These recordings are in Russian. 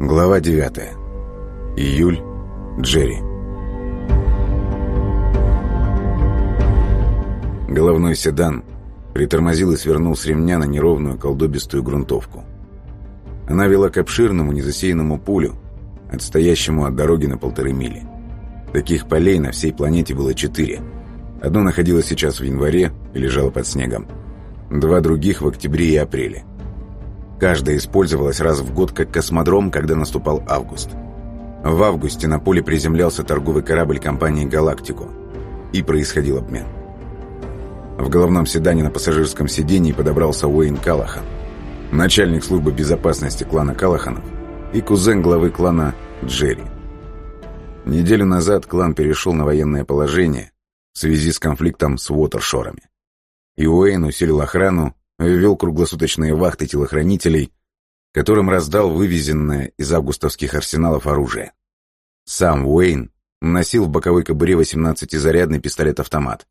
Глава 9. Июль. Джерри. Головной седан притормозил и свернул с ремня на неровную колдобистую грунтовку. Она вела к обширному незасеянному полю, отстоящему от дороги на полторы мили. Таких полей на всей планете было четыре. Одно находилось сейчас в январе и лежало под снегом. Два других в октябре и апреле. Каждая использовалась раз в год как космодром, когда наступал август. В августе на поле приземлялся торговый корабль компании «Галактику» и происходил обмен. В головном седане на пассажирском сидении подобрался Уэйн Калахан, начальник службы безопасности клана Калаханов и кузен главы клана Джерри. Неделю назад клан перешел на военное положение в связи с конфликтом с Уотершорами. И Уэйн усилил охрану ввел круглосуточные вахты телохранителей, которым раздал вывезенное из августовских арсеналов оружие. Сам Уэйн носил в боковой кобуре 18-зарядный пистолет-автомат,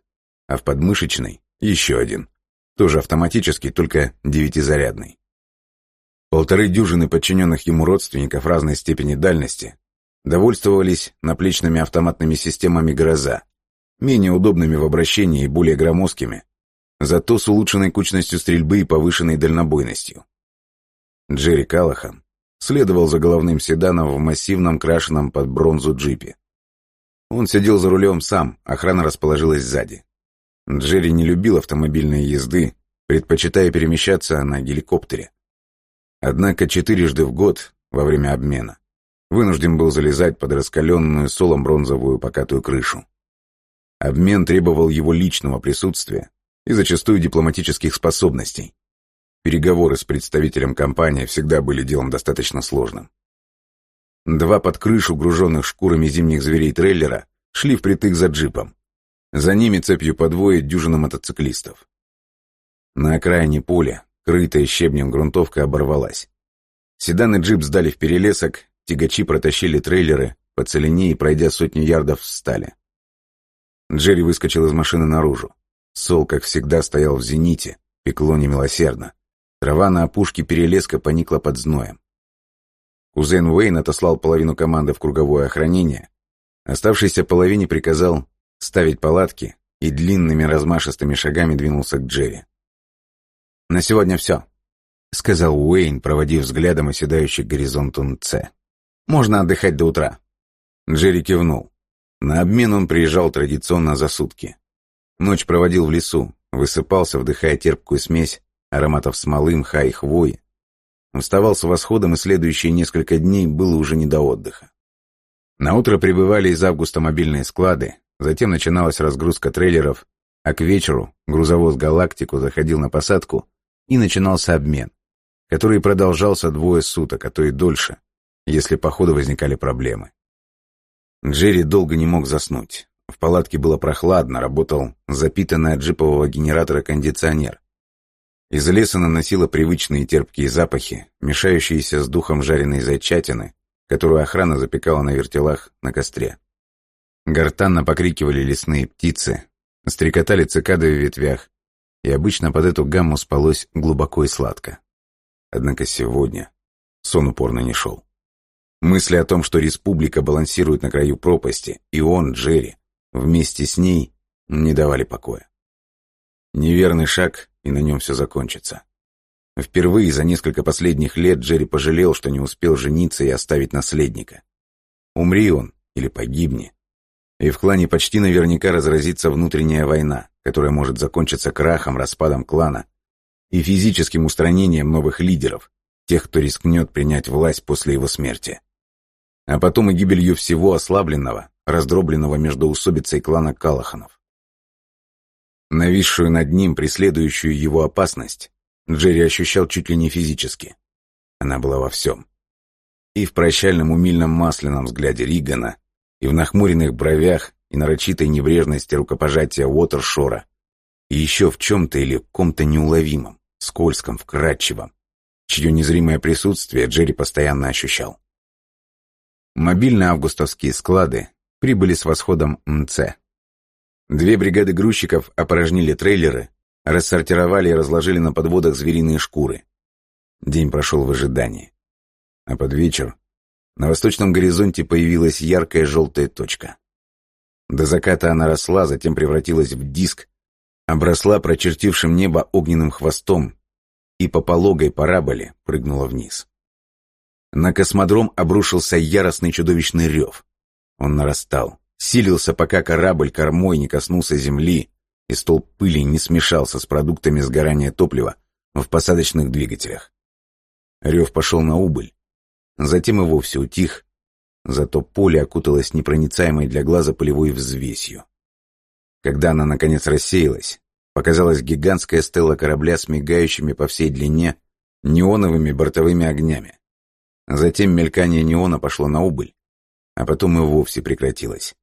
а в подмышечной еще один, тоже автоматический, только девятизарядный. Полторы дюжины подчиненных ему родственников разной степени дальности довольствовались наплечными автоматными системами «Гроза», менее удобными в обращении и более громоздкими, зато с улучшенной кучностью стрельбы и повышенной дальнобойностью. Джерри Калахан следовал за головным седаном в массивном крашеном под бронзу джипе. Он сидел за рулем сам, охрана расположилась сзади. Джерри не любил автомобильной езды, предпочитая перемещаться на геликоптере. Однако четырежды в год, во время обмена, вынужден был залезать под раскаленную солом бронзовую покатую крышу. Обмен требовал его личного присутствия, и зачастую дипломатических способностей. Переговоры с представителем компании всегда были делом достаточно сложным. Два под крышу, груженных шкурами зимних зверей трейлера, шли впритык за джипом. За ними цепью по двое дюжина мотоциклистов. На окраине поля, крытая щебнем грунтовка, оборвалась. Седан и джип сдали в перелесок, тягачи протащили трейлеры, по целине и, пройдя сотню ярдов, встали. Джерри выскочил из машины наружу. Сол, как всегда, стоял в зените, пекло немилосердно. Трава на опушке перелеска поникла под зноем. Кузен Уэйн отослал половину команды в круговое охранение. Оставшейся половине приказал ставить палатки и длинными размашистыми шагами двинулся к Джерри. «На сегодня все», — сказал Уэйн, проводив взглядом оседающий горизонт Унце. «Можно отдыхать до утра». Джерри кивнул. На обмен он приезжал традиционно за сутки. Ночь проводил в лесу, высыпался, вдыхая терпкую смесь ароматов смолы, мха и хвои. Вставал с восходом, и следующие несколько дней было уже не до отдыха. На утро прибывали из августа мобильные склады, затем начиналась разгрузка трейлеров, а к вечеру грузовоз «Галактику» заходил на посадку, и начинался обмен, который продолжался двое суток, а то и дольше, если по ходу возникали проблемы. Джерри долго не мог заснуть. В палатке было прохладно, работал запитанный от джипового генератора кондиционер. Из леса наносило привычные терпкие запахи, мешающиеся с духом жареной зайчатины, которую охрана запекала на вертелах на костре. Гортанно покрикивали лесные птицы, стрекотали цикады в ветвях, и обычно под эту гамму спалось глубоко и сладко. Однако сегодня сон упорно не шел. Мысли о том, что республика балансирует на краю пропасти, и он, Джерри, вместе с ней не давали покоя. Неверный шаг, и на нем все закончится. Впервые за несколько последних лет Джерри пожалел, что не успел жениться и оставить наследника. Умри он или погибни. И в клане почти наверняка разразится внутренняя война, которая может закончиться крахом, распадом клана и физическим устранением новых лидеров, тех, кто рискнет принять власть после его смерти. А потом и гибелью всего ослабленного, раздробленного между усобицей клана Калаханов. Нависшую над ним, преследующую его опасность, Джерри ощущал чуть ли не физически. Она была во всем. И в прощальном умильном масляном взгляде Ригана, и в нахмуренных бровях, и нарочитой небрежности рукопожатия Уотершора, и еще в чем-то или ком-то неуловимом, скользком, вкрадчивом, чье незримое присутствие Джерри постоянно ощущал. Мобильные августовские склады прибыли с восходом МЦ. Две бригады грузчиков опорожнили трейлеры, рассортировали и разложили на подводах звериные шкуры. День прошел в ожидании. А под вечер На восточном горизонте появилась яркая желтая точка. До заката она росла, затем превратилась в диск, обросла прочертившим небо огненным хвостом и по пологой параболе прыгнула вниз. На космодром обрушился яростный чудовищный рев. Он нарастал, силился, пока корабль кормой не коснулся земли, и столб пыли не смешался с продуктами сгорания топлива в посадочных двигателях. Рев пошел на убыль. Затем и вовсе утих, зато поле окуталось непроницаемой для глаза полевой взвесью. Когда она, наконец, рассеялась, показалась гигантская стела корабля с мигающими по всей длине неоновыми бортовыми огнями. Затем мелькание неона пошло на убыль, а потом и вовсе прекратилось.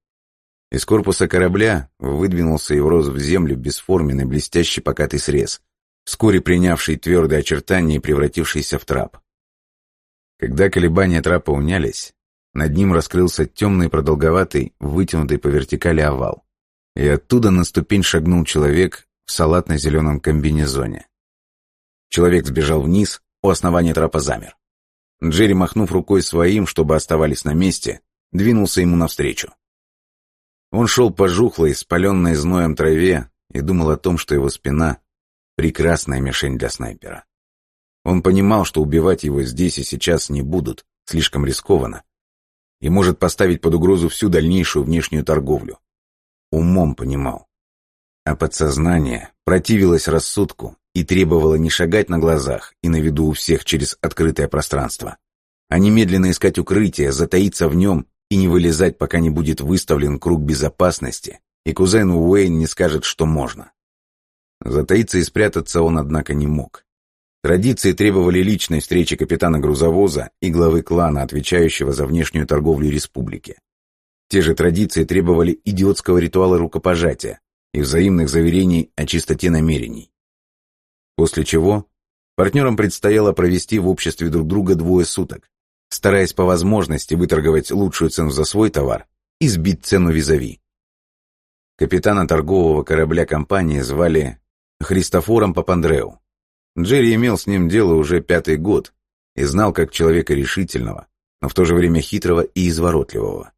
Из корпуса корабля выдвинулся и врос в землю бесформенный блестящий покатый срез, вскоре принявший твердые очертания и превратившийся в трап. Когда колебания трапа унялись, над ним раскрылся темный продолговатый, вытянутый по вертикали овал, и оттуда на ступень шагнул человек в салатно-зеленом комбинезоне. Человек сбежал вниз, у основания трапа замер. Джерри, махнув рукой своим, чтобы оставались на месте, двинулся ему навстречу. Он шел по жухлой, спаленной зноем траве и думал о том, что его спина — прекрасная мишень для снайпера. Он понимал, что убивать его здесь и сейчас не будут, слишком рискованно, и может поставить под угрозу всю дальнейшую внешнюю торговлю. Умом понимал. А подсознание противилось рассудку и требовало не шагать на глазах и на виду у всех через открытое пространство, а немедленно искать укрытие, затаиться в нем и не вылезать, пока не будет выставлен круг безопасности, и кузен Уэйн не скажет, что можно. Затаиться и спрятаться он, однако, не мог. Традиции требовали личной встречи капитана грузовоза и главы клана, отвечающего за внешнюю торговлю республики. Те же традиции требовали идиотского ритуала рукопожатия и взаимных заверений о чистоте намерений. После чего партнерам предстояло провести в обществе друг друга двое суток, стараясь по возможности выторговать лучшую цену за свой товар и сбить цену визави. Капитана торгового корабля компании звали Христофором Папандреу. Джерри имел с ним дело уже пятый год и знал как человека решительного, но в то же время хитрого и изворотливого.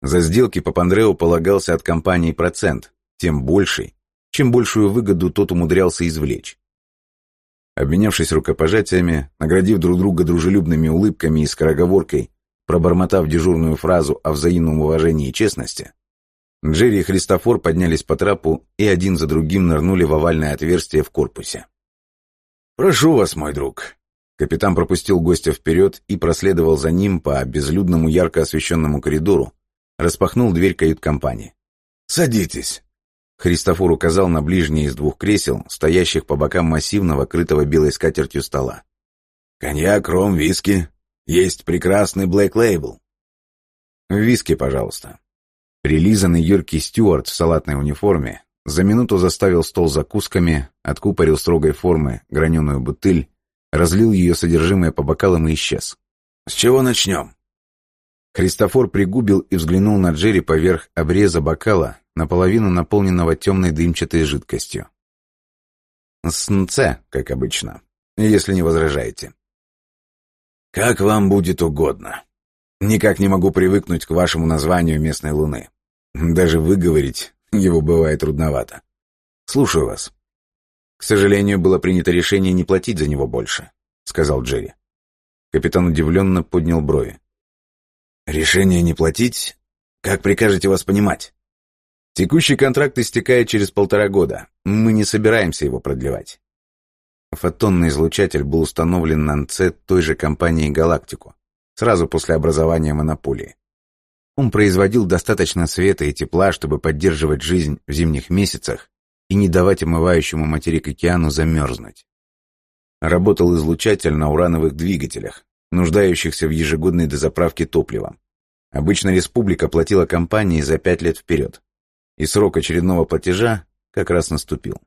За сделки Папандреу полагался от компании процент, тем больший, чем большую выгоду тот умудрялся извлечь. Обменявшись рукопожатиями, наградив друг друга дружелюбными улыбками и скороговоркой, пробормотав дежурную фразу о взаимном уважении и честности, Джерри и Христофор поднялись по трапу и один за другим нырнули в овальное отверстие в корпусе. «Прошу вас, мой друг». Капитан пропустил гостя вперед и проследовал за ним по безлюдному ярко освещенному коридору, распахнул дверь кают-компании. «Садитесь». Христофор указал на ближнее из двух кресел, стоящих по бокам массивного, крытого белой скатертью стола. «Коньяк, ром, виски. Есть прекрасный Блэк Лейбл». «Виски, пожалуйста». Прилизанный юркий Стюарт в салатной униформе за минуту заставил стол закусками, откупорил строгой формы граненую бутыль, разлил ее содержимое по бокалам и исчез. «С чего начнем?» Христофор пригубил и взглянул на Джерри поверх обреза бокала, наполовину наполненного темной дымчатой жидкостью. «С НЦ, как обычно, если не возражаете». «Как вам будет угодно. Никак не могу привыкнуть к вашему названию местной луны. Даже выговорить его бывает трудновато. Слушаю вас». «К сожалению, было принято решение не платить за него больше», — сказал Джерри. Капитан удивленно поднял брови. «Решение не платить? Как прикажете вас понимать?» Текущий контракт истекает через полтора года. Мы не собираемся его продлевать. Фотонный излучатель был установлен на НЦ той же компанией «Галактику», сразу после образования монополии. Он производил достаточно света и тепла, чтобы поддерживать жизнь в зимних месяцах и не давать омывающему материк океану замерзнуть. Работал излучатель на урановых двигателях, нуждающихся в ежегодной дозаправке топливом. Обычно республика платила компании за пять лет вперед и срок очередного платежа как раз наступил.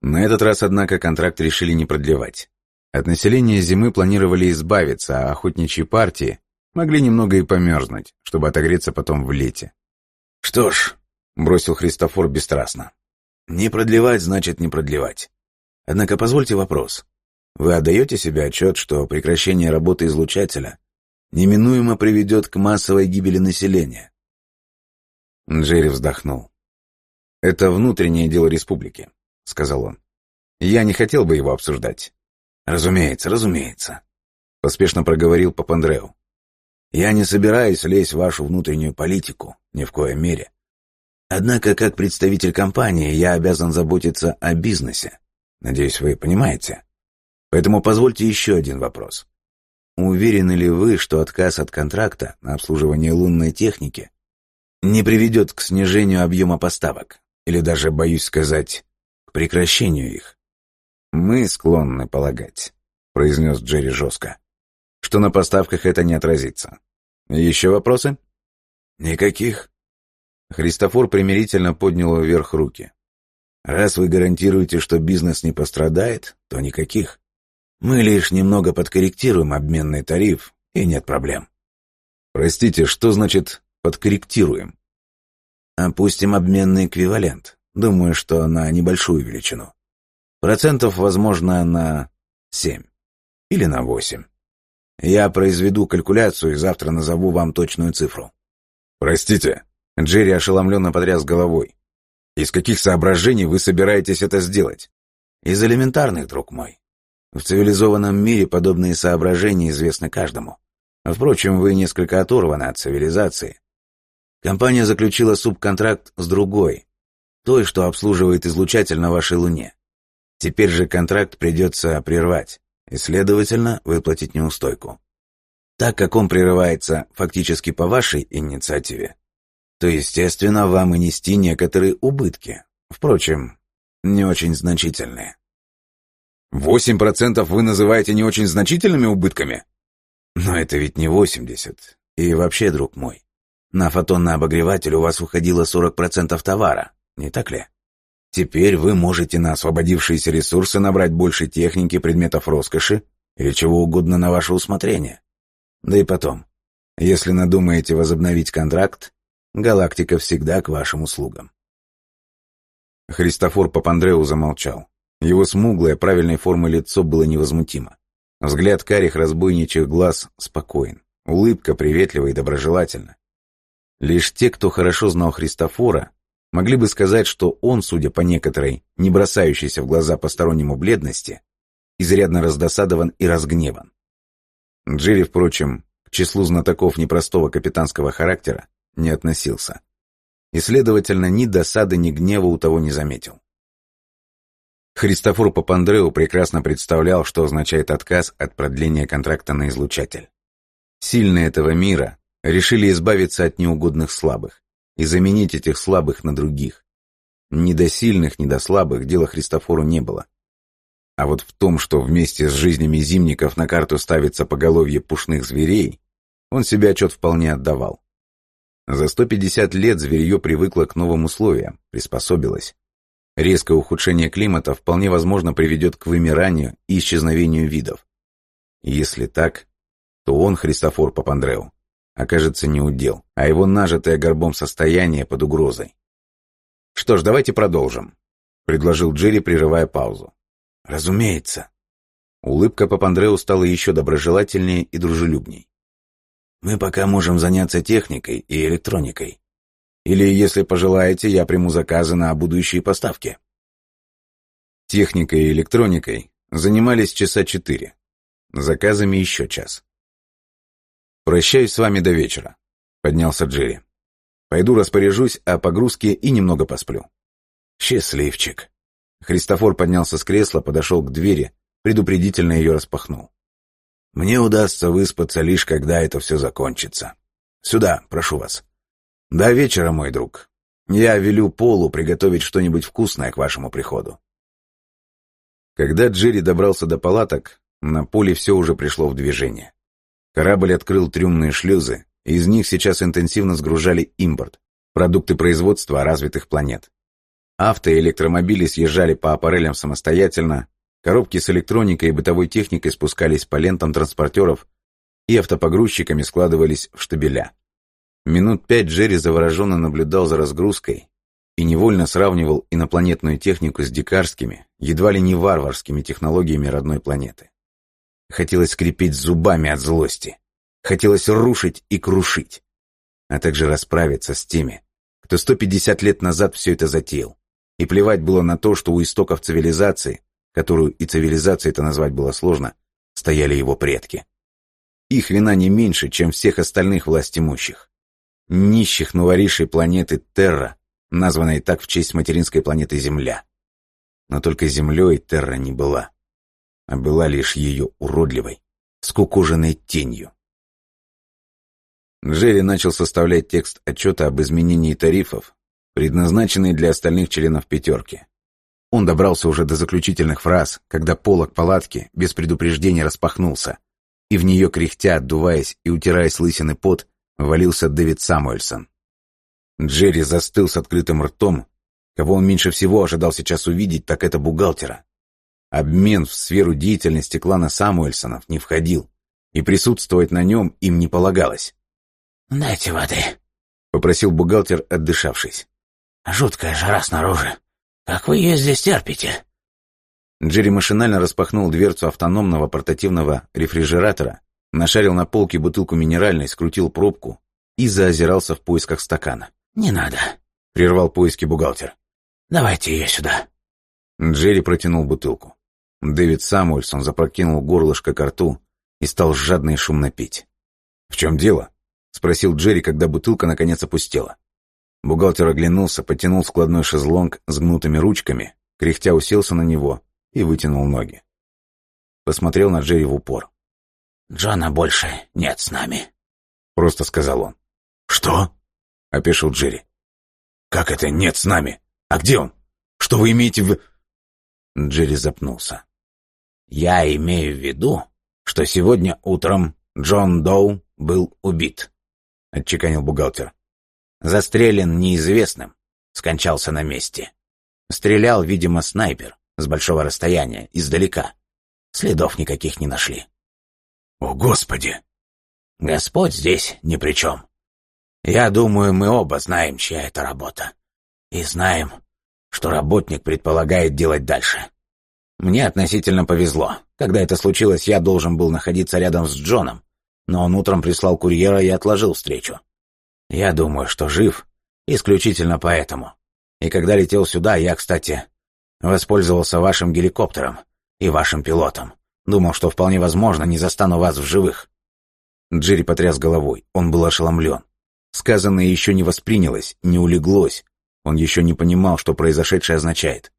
На этот раз, однако, контракт решили не продлевать. От населения зимы планировали избавиться, а охотничьи партии могли немного и померзнуть, чтобы отогреться потом в лете. «Что ж», — бросил Христофор бесстрастно, — «не продлевать значит не продлевать. Однако позвольте вопрос. Вы отдаете себе отчет, что прекращение работы излучателя неминуемо приведет к массовой гибели населения. Джерри вздохнул. «Это внутреннее дело республики», — сказал он. «Я не хотел бы его обсуждать». «Разумеется, разумеется», — поспешно проговорил Папандреу. «Я не собираюсь лезть в вашу внутреннюю политику, ни в коей мере. Однако, как представитель компании, я обязан заботиться о бизнесе. Надеюсь, вы понимаете. Поэтому позвольте еще один вопрос. Уверены ли вы, что отказ от контракта на обслуживание лунной техники не приведет к снижению объема поставок? Или даже, боюсь сказать, к прекращению их? Мы склонны полагать, произнес Джерри жестко, что на поставках это не отразится. Еще вопросы? Никаких. Христофор примирительно поднял вверх руки. «Раз вы гарантируете, что бизнес не пострадает, то никаких. Мы лишь немного подкорректируем обменный тариф, и нет проблем». «Простите, что значит «подкорректируем»?» «Опустим обменный эквивалент. Думаю, что на небольшую величину. Процентов, возможно, на семь. Или на восемь. Я произведу калькуляцию и завтра назову вам точную цифру». «Простите», Джерри ошеломленно потряс головой. «Из каких соображений вы собираетесь это сделать?» «Из элементарных, друг мой. В цивилизованном мире подобные соображения известны каждому. Впрочем, вы несколько оторваны от цивилизации. Компания заключила субконтракт с другой, той, что обслуживает излучатель на вашей Луне. Теперь же контракт придется прервать и, следовательно, выплатить неустойку. Так как он прерывается фактически по вашей инициативе, то, естественно, вам и нести некоторые убытки. Впрочем, не очень значительные. Восемь процентов вы называете не очень значительными убытками? Но это ведь не восемьдесят. И вообще, друг мой, на фотонный обогреватель у вас уходило сорок процентов товара, не так ли? Теперь вы можете на освободившиеся ресурсы набрать больше техники, предметов роскоши или чего угодно на ваше усмотрение. Да и потом, если надумаете возобновить контракт, Галактика всегда к вашим услугам. Христофор Папандреу замолчал. Его смуглое, правильной формы лицо было невозмутимо. Взгляд карих разбойничьих глаз спокоен. Улыбка приветлива и доброжелательна. Лишь те, кто хорошо знал Христофора, могли бы сказать, что он, судя по некоторой, не бросающейся в глаза постороннему бледности, изрядно раздосадован и разгневан. Джерри, впрочем, к числу знатоков непростого капитанского характера, не относился. И, следовательно, ни досады, ни гнева у того не заметил. Христофор Папандреу прекрасно представлял, что означает отказ от продления контракта на излучатель. Сильные этого мира решили избавиться от неугодных слабых и заменить этих слабых на других. Ни до сильных, ни до слабых дела Христофору не было. А вот в том, что вместе с жизнями зимников на карту ставится поголовье пушных зверей, он себе отчет вполне отдавал. За 150 лет зверье привыкло к новым условиям, приспособилось. Резкое ухудшение климата вполне возможно приведет к вымиранию и исчезновению видов. Если так, то он, Христофор Папандреу, окажется не удел, а его нажитое горбом состояние под угрозой. «Что ж, давайте продолжим», — предложил Джерри, прерывая паузу. «Разумеется». Улыбка Папандреу стала еще доброжелательнее и дружелюбней. Мы пока можем заняться техникой и электроникой. Или, если пожелаете, я приму заказы на будущие поставки. Техникой и электроникой занимались часа четыре. Заказами еще час. «Прощаюсь с вами до вечера», — поднялся Джерри. «Пойду распоряжусь о погрузке и немного посплю». «Счастливчик». Христофор поднялся с кресла, подошел к двери, предупредительно ее распахнул. Мне удастся выспаться лишь когда это все закончится. Сюда, прошу вас. До вечера, мой друг. Я велю Полу приготовить что-нибудь вкусное к вашему приходу. Когда Джерри добрался до палаток, на поле все уже пришло в движение. Корабль открыл трюмные шлюзы, и из них сейчас интенсивно сгружали импорт, продукты производства развитых планет. Авто и электромобили съезжали по аппарелям самостоятельно, Коробки с электроникой и бытовой техникой спускались по лентам транспортеров и автопогрузчиками складывались в штабеля. Минут пять Джерри завороженно наблюдал за разгрузкой и невольно сравнивал инопланетную технику с дикарскими, едва ли не варварскими технологиями родной планеты. Хотелось скрипеть зубами от злости. Хотелось рушить и крушить, а также расправиться с теми, кто 150 лет назад все это затеял. И плевать было на то, что у истоков цивилизации, которую и цивилизацией это назвать было сложно, стояли его предки. Их вина не меньше, чем всех остальных властимущих. Нищих новоришей планеты Терра, названной так в честь материнской планеты Земля. Но только Землей Терра не была, а была лишь ее уродливой, скукоженной тенью. Джерри начал составлять текст отчета об изменении тарифов, предназначенный для остальных членов «пятерки». Он добрался уже до заключительных фраз, когда полог палатки без предупреждения распахнулся, и в нее, кряхтя, отдуваясь и утирая с лысины пот, валился Дэвид Самуэльсон. Джерри застыл с открытым ртом. Кого он меньше всего ожидал сейчас увидеть, так это бухгалтера. Обмен в сферу деятельности клана Самуэльсонов не входил, и присутствовать на нем им не полагалось. «Дайте воды», — попросил бухгалтер, отдышавшись. «Жуткая жара снаружи. Как вы ее здесь терпите?» Джерри машинально распахнул дверцу автономного портативного рефрижератора, нашарил на полке бутылку минеральной, скрутил пробку и заозирался в поисках стакана. «Не надо», — прервал поиски бухгалтер. «Давайте ее сюда». Джерри протянул бутылку. Дэвид Самуэльсон запрокинул горлышко к рту и стал жадно и шумно пить. «В чем дело?» — спросил Джерри, когда бутылка наконец опустела. Бухгалтер оглянулся, потянул складной шезлонг с гнутыми ручками, кряхтя уселся на него и вытянул ноги. Посмотрел на Джерри в упор. «Джона больше нет с нами», — просто сказал он. «Что?» — опешил Джерри. «Как это нет с нами? А где он? Что вы имеете в...» Джерри запнулся. «Я имею в виду, что сегодня утром Джон Доу был убит», — отчеканил бухгалтер. «Застрелен неизвестным, скончался на месте. Стрелял, видимо, снайпер с большого расстояния, издалека. Следов никаких не нашли. О, Господи! Господь здесь ни при чем. Я думаю, мы оба знаем, чья это работа. И знаем, что работник предполагает делать дальше. Мне относительно повезло. Когда это случилось, я должен был находиться рядом с Джоном, но он утром прислал курьера и отложил встречу. Я думаю, что жив исключительно поэтому. И когда летел сюда, я, кстати, Воспользовался вашим геликоптером и вашим пилотом. Думал, что вполне возможно не застану вас в живых». Джерри потряс головой. Он был ошеломлен. Сказанное еще не воспринялось, не улеглось. Он еще не понимал, что произошедшее означает.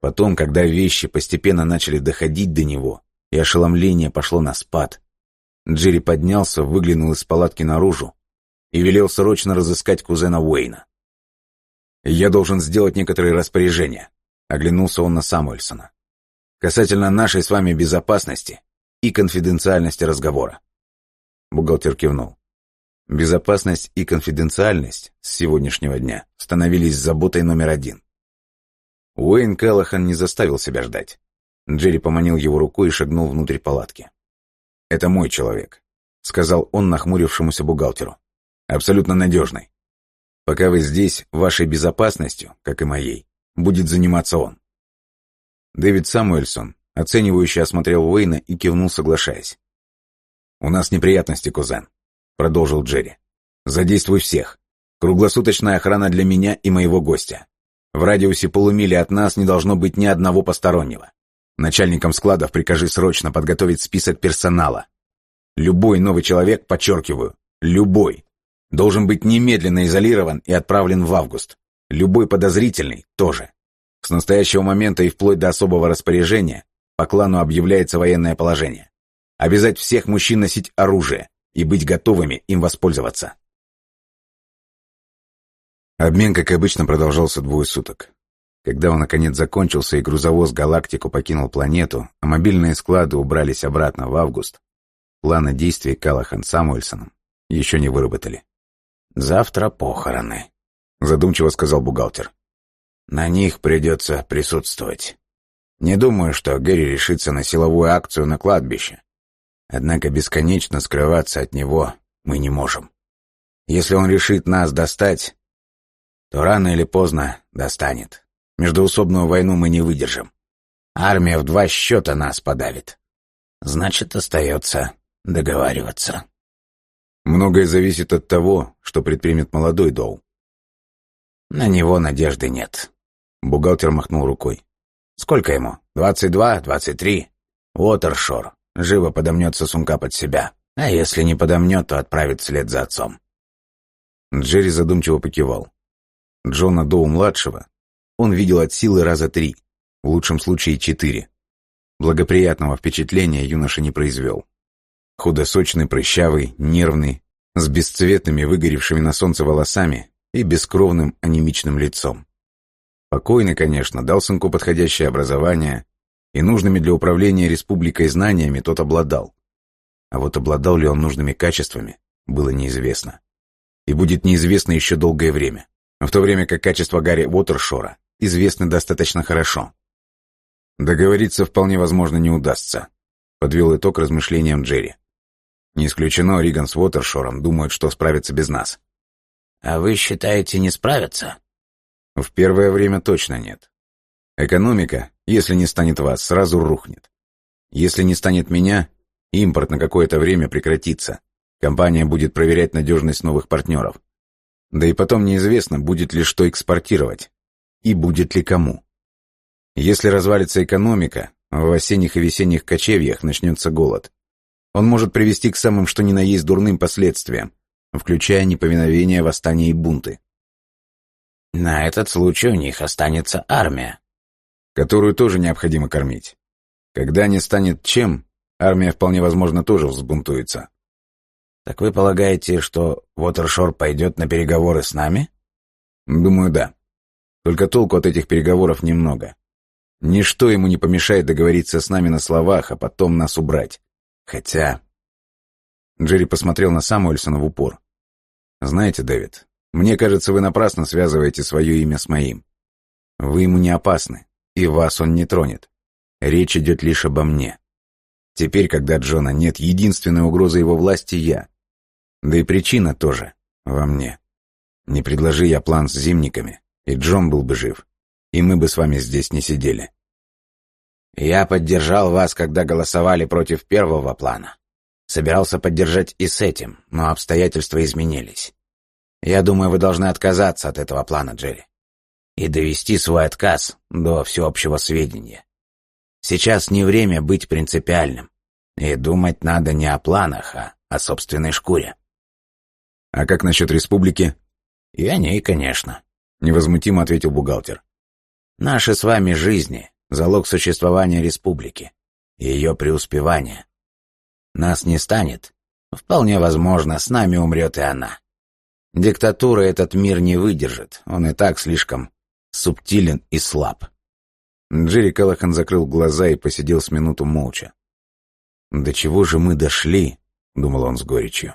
Потом, когда вещи постепенно начали доходить до него, и ошеломление пошло на спад, Джерри поднялся, выглянул из палатки наружу и велел срочно разыскать кузена Уэйна. «Я должен сделать некоторые распоряжения», Оглянулся он на Самуэльсона. «Касательно нашей с вами безопасности и конфиденциальности разговора». Бухгалтер кивнул. Безопасность и конфиденциальность с сегодняшнего дня становились заботой номер один. Уэйн Келлахан не заставил себя ждать. Джерри поманил его рукой и шагнул внутрь палатки. «Это мой человек», — сказал он нахмурившемуся бухгалтеру. «Абсолютно надежный. Пока вы здесь, вашей безопасностью, как и моей, будет заниматься он. Дэвид Самуэльсон, оценивающе осмотрел Уэйна и кивнул, соглашаясь. «У нас неприятности, кузен», — продолжил Джерри. «Задействуй всех. Круглосуточная охрана для меня и моего гостя. В радиусе полумили от нас не должно быть ни одного постороннего. Начальникам складов прикажи срочно подготовить список персонала. Любой новый человек, подчеркиваю, любой, должен быть немедленно изолирован и отправлен в август. Любой подозрительный тоже. С настоящего момента и вплоть до особого распоряжения по клану объявляется военное положение. Обязать всех мужчин носить оружие и быть готовыми им воспользоваться. Обмен, как обычно, продолжался двое суток. Когда он наконец закончился и грузовоз «Галактику» покинул планету, а мобильные склады убрались обратно в август, плана действий Калахан Самуэльсоном еще не выработали. «Завтра похороны», задумчиво сказал бухгалтер. На них придется присутствовать. Не думаю, что Гэри решится на силовую акцию на кладбище. Однако бесконечно скрываться от него мы не можем. Если он решит нас достать, то рано или поздно достанет. Междуусобную войну мы не выдержим. Армия в два счета нас подавит. Значит, остается договариваться. Многое зависит от того, что предпримет молодой Доу. На него надежды нет. Бухгалтер махнул рукой. Сколько ему? Двадцать два, двадцать три? Уотершор. Живо подомнется сумка под себя. А если не подомнет, то отправит вслед за отцом. Джерри задумчиво покивал. Джона Доу-младшего он видел от силы раза три, в лучшем случае четыре. Благоприятного впечатления юноша не произвел. Худосочный, прыщавый, нервный, с бесцветными, выгоревшими на солнце волосами и бескровным анемичным лицом. Покойный, конечно, дал сынку подходящее образование, и нужными для управления республикой знаниями тот обладал. А вот обладал ли он нужными качествами, было неизвестно. И будет неизвестно еще долгое время, в то время как качество Гарри Уотершора известны достаточно хорошо. Договориться вполне возможно не удастся, подвел итог размышлениям Джерри. Не исключено, Риган с Уотершором думают, что справятся без нас. А вы считаете, не справятся? В первое время точно нет. Экономика, если не станет вас, сразу рухнет. Если не станет меня, импорт на какое-то время прекратится. Компания будет проверять надежность новых партнеров. Да и потом неизвестно, будет ли что экспортировать. И будет ли кому. Если развалится экономика, в осенних и весенних кочевьях начнется голод. Он может привести к самым что ни на есть дурным последствиям, включая неповиновение, восстания и бунты. На этот случай у них останется армия. Которую тоже необходимо кормить. Когда не станет чем, армия вполне возможно тоже взбунтуется. Так вы полагаете, что Уотершор пойдет на переговоры с нами? Думаю, да. Только толку от этих переговоров немного. Ничто ему не помешает договориться с нами на словах, а потом нас убрать. Хотя... Джерри посмотрел на Самуэльсона в упор. «Знаете, Дэвид, мне кажется, вы напрасно связываете свое имя с моим. Вы ему не опасны, и вас он не тронет. Речь идет лишь обо мне. Теперь, когда Джона нет, единственная угроза его власти — я. Да и причина тоже во мне. Не предложи я план с зимниками, и Джон был бы жив, и мы бы с вами здесь не сидели. Я поддержал вас, когда голосовали против первого плана. Собирался поддержать и с этим, но обстоятельства изменились. Я думаю, вы должны отказаться от этого плана, Джерри. И довести свой отказ до всеобщего сведения. Сейчас не время быть принципиальным. И думать надо не о планах, а о собственной шкуре. А как насчет республики? И о ней, конечно. Невозмутимо ответил бухгалтер. Наши с вами жизни — залог существования республики. И ее преуспевания. Нас не станет. Вполне возможно, с нами умрет и она. Диктатура этот мир не выдержит, он и так слишком субтилен и слаб. Джерри Калахан закрыл глаза и посидел с минуту молча. «До чего же мы дошли?» — думал он с горечью.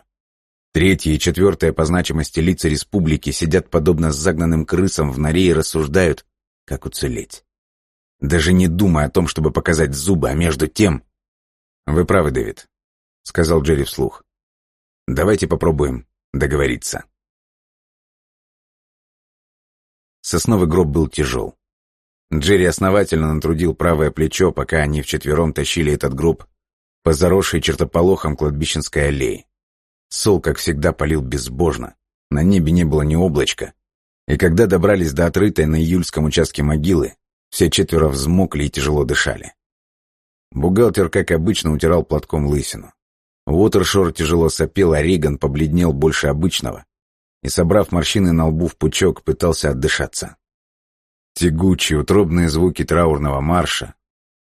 Третье и четвертое по значимости лица республики сидят подобно загнанным крысам в норе и рассуждают, как уцелеть. Даже не думая о том, чтобы показать зубы, а между тем... «Вы правы, Дэвид», — сказал Джерри вслух. «Давайте попробуем договориться». Сосновый гроб был тяжел. Джерри основательно натрудил правое плечо, пока они вчетвером тащили этот гроб по заросшей чертополохом кладбищенской аллее. Сол, как всегда, палил безбожно. На небе не было ни облачка. И когда добрались до отрытой на июльском участке могилы, все четверо взмокли и тяжело дышали. Бухгалтер, как обычно, утирал платком лысину. Уотершор тяжело сопел, а Риган побледнел больше обычного и, собрав морщины на лбу в пучок, пытался отдышаться. Тягучие, утробные звуки траурного марша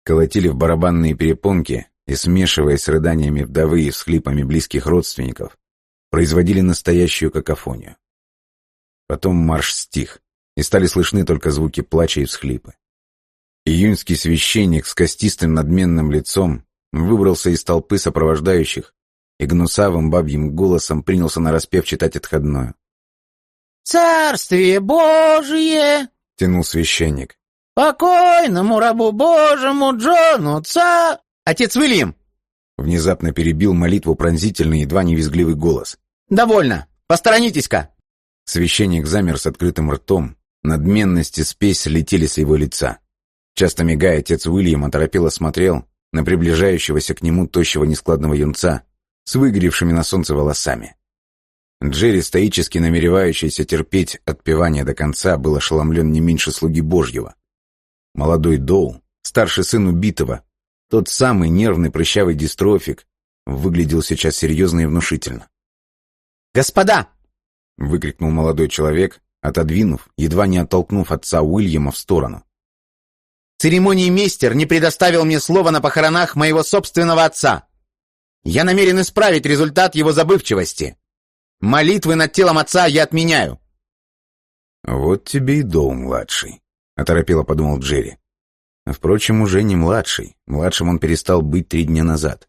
колотили в барабанные перепонки и, смешиваясь с рыданиями вдовы и всхлипами близких родственников, производили настоящую какофонию. Потом марш стих, и стали слышны только звуки плача и всхлипы. Июньский священник с костистым надменным лицом выбрался из толпы сопровождающих и гнусавым бабьим голосом принялся нараспев читать отходную. «Царствие Божие!» — тянул священник. «Покойному рабу Божьему Джону ца...» «Отец Уильям!» — внезапно перебил молитву пронзительный, едва не визгливый голос. «Довольно! Посторонитесь-ка!» Священник замер с открытым ртом. Надменность и спесь летели с его лица. Часто мигая, отец Уильям оторопело смотрел — на приближающегося к нему тощего нескладного юнца с выгоревшими на солнце волосами. Джерри, стоически намеревающийся терпеть отпевание до конца, был ошеломлен не меньше слуги Божьего. Молодой Доу, старший сын убитого, тот самый нервный прыщавый дистрофик, выглядел сейчас серьезно и внушительно. «Господа!» — выкрикнул молодой человек, отодвинув, едва не оттолкнув отца Уильяма в сторону. «Церемоний мейстер не предоставил мне слова на похоронах моего собственного отца. Я намерен исправить результат его забывчивости. Молитвы над телом отца я отменяю». «Вот тебе и Доу, младший», — оторопело подумал Джерри. Впрочем, уже не младший. Младшим он перестал быть три дня назад.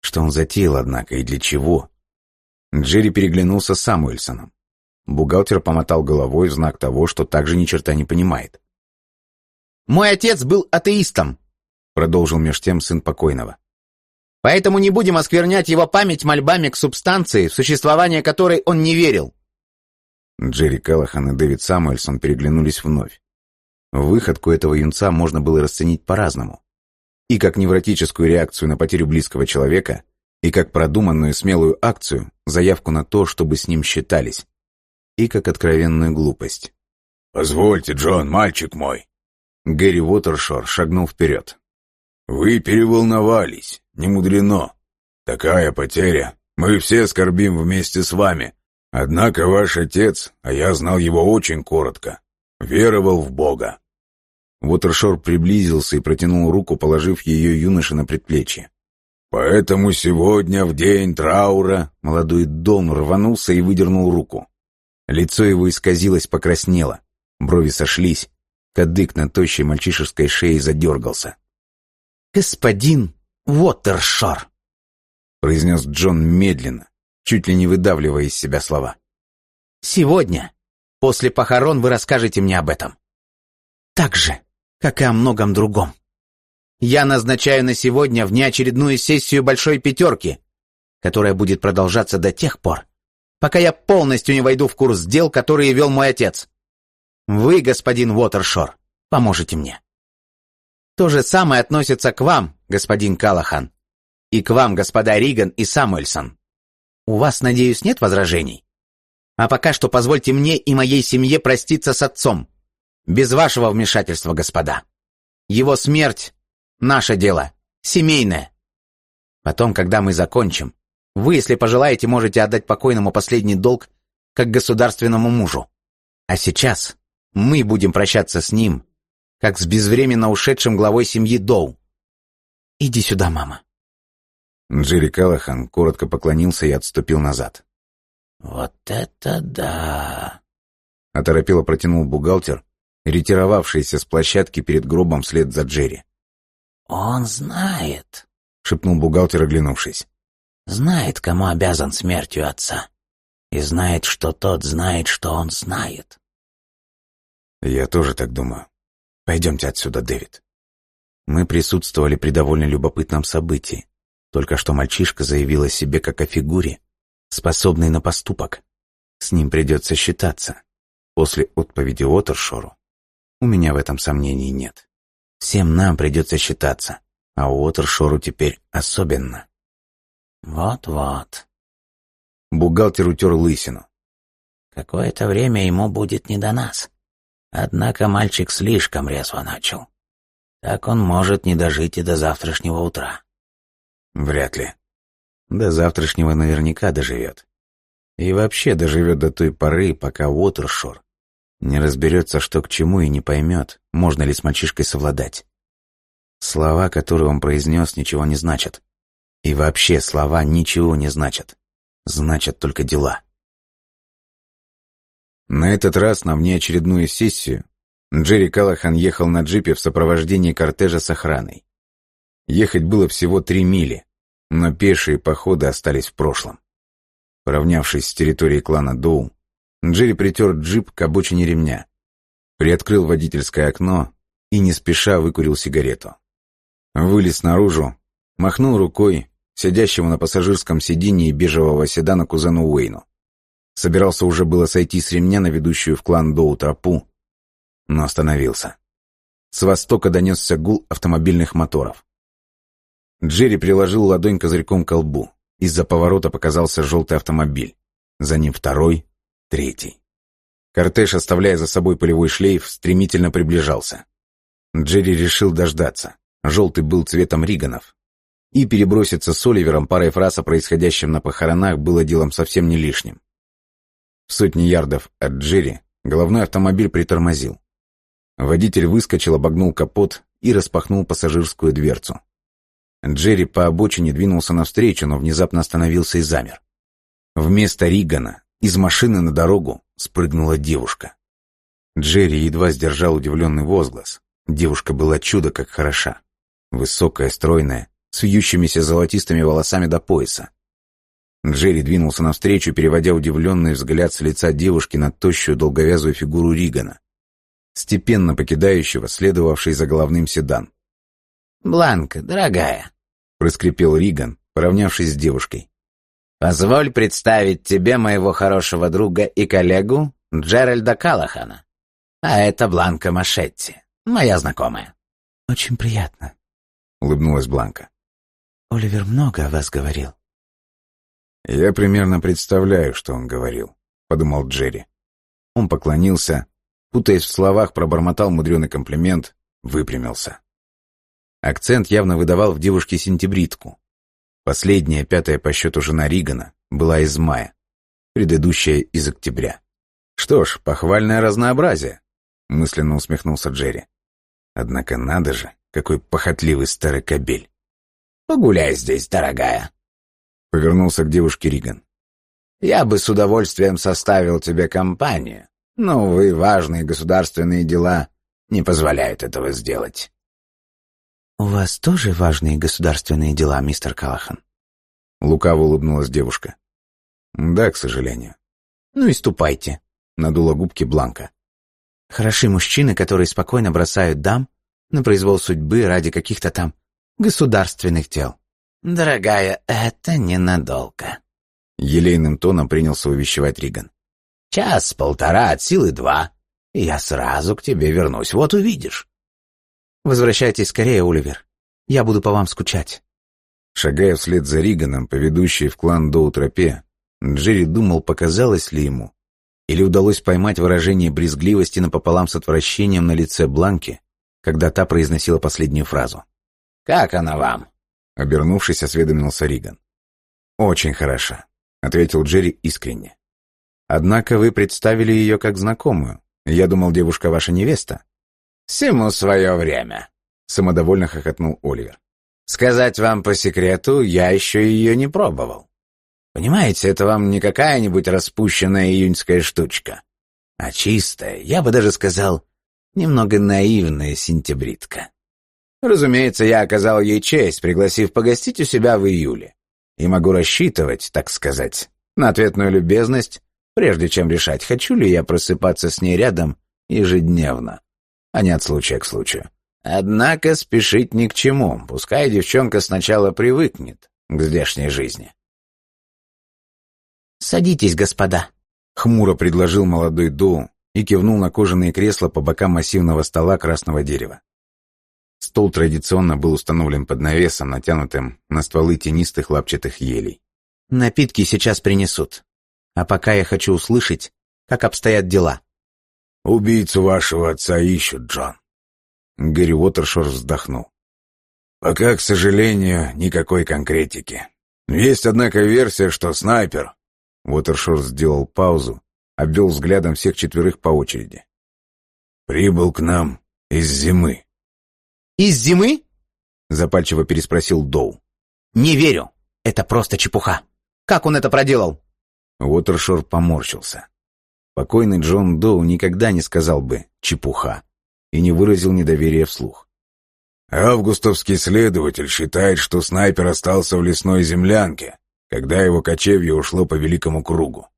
Что он затеял, однако, и для чего? Джерри переглянулся с Самуэльсоном. Бухгалтер помотал головой в знак того, что также ни черта не понимает. «Мой отец был атеистом», — продолжил меж тем сын покойного. «Поэтому не будем осквернять его память мольбами к субстанции, в существование которой он не верил». Джерри Келлахан и Дэвид Самуэльсон переглянулись вновь. Выходку этого юнца можно было расценить по-разному. И как невротическую реакцию на потерю близкого человека, и как продуманную смелую акцию, заявку на то, чтобы с ним считались, и как откровенную глупость. «Позвольте, Джон, мальчик мой!» Гэри Уотершор шагнул вперед. «Вы переволновались, не мудрено. Такая потеря. Мы все скорбим вместе с вами. Однако ваш отец, а я знал его очень коротко, веровал в Бога». Уотершор приблизился и протянул руку, положив ее юноше на предплечье. Поэтому сегодня, в день траура, молодой Дон рванулся и выдернул руку. Лицо его исказилось, покраснело. Брови сошлись. Кадык на тощей мальчишеской шее задергался. «Господин Уотершор!» произнес Джон медленно, чуть ли не выдавливая из себя слова. «Сегодня, после похорон, вы расскажете мне об этом. Так же, как и о многом другом». Я назначаю на сегодня внеочередную сессию Большой Пятерки, которая будет продолжаться до тех пор, пока я полностью не войду в курс дел, которые вел мой отец. Вы, господин Уотершор, поможете мне. То же самое относится к вам, господин Калахан, и к вам, господа Риган и Самуэльсон. У вас, надеюсь, нет возражений? А пока что позвольте мне и моей семье проститься с отцом. Без вашего вмешательства, господа. Его смерть Наше дело. Семейное. Потом, когда мы закончим, вы, если пожелаете, можете отдать покойному последний долг как государственному мужу. А сейчас мы будем прощаться с ним, как с безвременно ушедшим главой семьи Доу. Иди сюда, мама. Джерри Калахан коротко поклонился и отступил назад. «Вот это да!» Оторопело протянул бухгалтер, ретировавшийся с площадки перед гробом вслед за Джерри. «Он знает», — шепнул бухгалтер, оглянувшись. «Знает, кому обязан смертью отца. И знает, что тот знает, что он знает». «Я тоже так думаю. Пойдемте отсюда, Дэвид». Мы присутствовали при довольно любопытном событии. Только что мальчишка заявил о себе как о фигуре, способной на поступок. С ним придется считаться. После отповеди Отершору у меня в этом сомнений нет. Всем нам придется считаться, а Уотершору теперь особенно. Вот-вот. Бухгалтер утер лысину. Какое-то время ему будет не до нас. Однако мальчик слишком резво начал. Так он может не дожить и до завтрашнего утра. Вряд ли. До завтрашнего наверняка доживет. И вообще доживет до той поры, пока Уотершор не разберется, что к чему, и не поймет, можно ли с мальчишкой совладать. Слова, которые он произнес, ничего не значат. И вообще слова ничего не значат. Значат только дела. На этот раз на внеочередную сессию Джерри Калахан ехал на джипе в сопровождении кортежа с охраной. Ехать было всего три мили, но пешие походы остались в прошлом. Поравнявшись с территорией клана Доу, Джерри притер джип к обочине ремня, приоткрыл водительское окно и не спеша выкурил сигарету. Вылез наружу, махнул рукой сидящему на пассажирском сиденье бежевого седана кузену Уэйну. Собирался уже было сойти с ремня на ведущую в клан Доу тропу, но остановился. С востока донесся гул автомобильных моторов. Джерри приложил ладонь козырьком к колбу. Из-за поворота показался желтый автомобиль. за ним второй, третий. Кортеж, оставляя за собой полевой шлейф, стремительно приближался. Джерри решил дождаться. Желтый был цветом Риганов. И переброситься с Оливером парой фраз о происходящем на похоронах было делом совсем не лишним. В сотни ярдов от Джерри головной автомобиль притормозил. Водитель выскочил, обогнул капот и распахнул пассажирскую дверцу. Джерри по обочине двинулся навстречу, но внезапно остановился и замер. Вместо Ригана из машины на дорогу спрыгнула девушка. Джерри едва сдержал удивленный возглас. Девушка была чудо как хороша. Высокая, стройная, с вьющимися золотистыми волосами до пояса. Джерри двинулся навстречу, переводя удивленный взгляд с лица девушки на тощую долговязую фигуру Ригана, степенно покидающего следовавший за головным седан. «Бланка, дорогая», — проскрипел Риган, поравнявшись с девушкой. «Позволь представить тебе моего хорошего друга и коллегу Джеральда Калахана. А это Бланка Машетти, моя знакомая». «Очень приятно», — улыбнулась Бланка. «Оливер много о вас говорил». «Я примерно представляю, что он говорил», — подумал Джерри. Он поклонился, путаясь в словах, пробормотал мудреный комплимент, выпрямился. Акцент явно выдавал в девушке сентябритку. Последняя, пятая по счету жена Ригана, была из мая, предыдущая из октября. Что ж, похвальное разнообразие, мысленно усмехнулся Джерри. Однако надо же, какой похотливый старый кобель. «Погуляй здесь, дорогая», — повернулся к девушке Риган. «Я бы с удовольствием составил тебе компанию, но, увы, важные государственные дела не позволяют этого сделать». «У вас тоже важные государственные дела, мистер Калахан?» Лукаво улыбнулась девушка. «Да, к сожалению». «Ну и ступайте», — надула губки Бланка. «Хороши мужчины, которые спокойно бросают дам на произвол судьбы ради каких-то там государственных дел». «Дорогая, это ненадолго», — елейным тоном принялся увещевать Риган. «Час-полтора от силы два, и я сразу к тебе вернусь, вот увидишь». «Возвращайтесь скорее, Оливер. Я буду по вам скучать». Шагая вслед за Риганом, по ведущей в клан Доу тропе, Джерри думал, показалось ли ему, или удалось поймать выражение брезгливости напополам с отвращением на лице Бланки, когда та произносила последнюю фразу. «Как она вам?» Обернувшись, осведомился Риган. «Очень хороша», — ответил Джерри искренне. «Однако вы представили ее как знакомую. Я думал, девушка ваша невеста». «Всему свое время», — самодовольно хохотнул Оливер. «Сказать вам по секрету, я еще ее не пробовал. Понимаете, это вам не какая-нибудь распущенная июньская штучка, а чистая, я бы даже сказал, немного наивная сентябритка. Разумеется, я оказал ей честь, пригласив погостить у себя в июле, и могу рассчитывать, так сказать, на ответную любезность, прежде чем решать, хочу ли я просыпаться с ней рядом ежедневно а не от случая к случаю. Однако спешить ни к чему, пускай девчонка сначала привыкнет к здешней жизни. «Садитесь, господа», — хмуро предложил молодой Доу и кивнул на кожаные кресла по бокам массивного стола красного дерева. Стол традиционно был установлен под навесом, натянутым на стволы тенистых лапчатых елей. «Напитки сейчас принесут. А пока я хочу услышать, как обстоят дела». «Убийцу вашего отца ищут, Джон». Гэри Уотершор вздохнул. «Пока, к сожалению, никакой конкретики. Есть, однако, версия, что снайпер...» Уотершор сделал паузу, обвел взглядом всех четверых по очереди. «Прибыл к нам из зимы». «Из зимы?» — запальчиво переспросил Доу. «Не верю. Это просто чепуха. Как он это проделал?» Уотершор поморщился. Покойный Джон Доу никогда не сказал бы «чепуха» и не выразил недоверия вслух. Августовский следователь считает, что снайпер остался в лесной землянке, когда его кочевье ушло по великому кругу.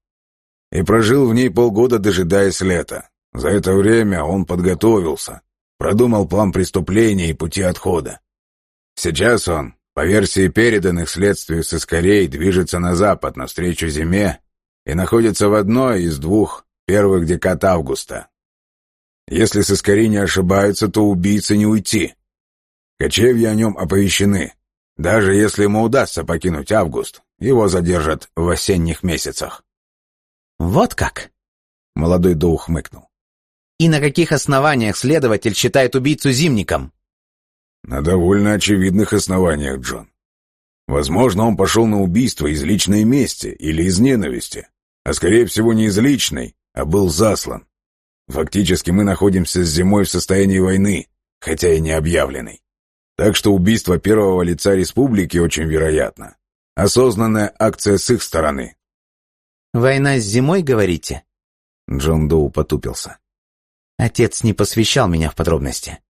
И прожил в ней полгода, дожидаясь лета. За это время он подготовился, продумал план преступления и пути отхода. Сейчас он, по версии переданных следствию с Искорей, движется на запад навстречу зиме и находится в одной из двух первых декад августа. Если сыскари не ошибаются, то убийце не уйти. Кочевья о нем оповещены. Даже если ему удастся покинуть август, его задержат в осенних месяцах. Вот как? Молодой Доу хмыкнул. И на каких основаниях следователь считает убийцу зимником? На довольно очевидных основаниях, Джон. Возможно, он пошел на убийство из личной мести или из ненависти, а скорее всего не из личной, а был заслан. Фактически мы находимся с зимой в состоянии войны, хотя и не объявленной. Так что убийство первого лица республики очень вероятно. Осознанная акция с их стороны. «Война с зимой, говорите?» Джон Доу потупился. Отец не посвящал меня в подробности.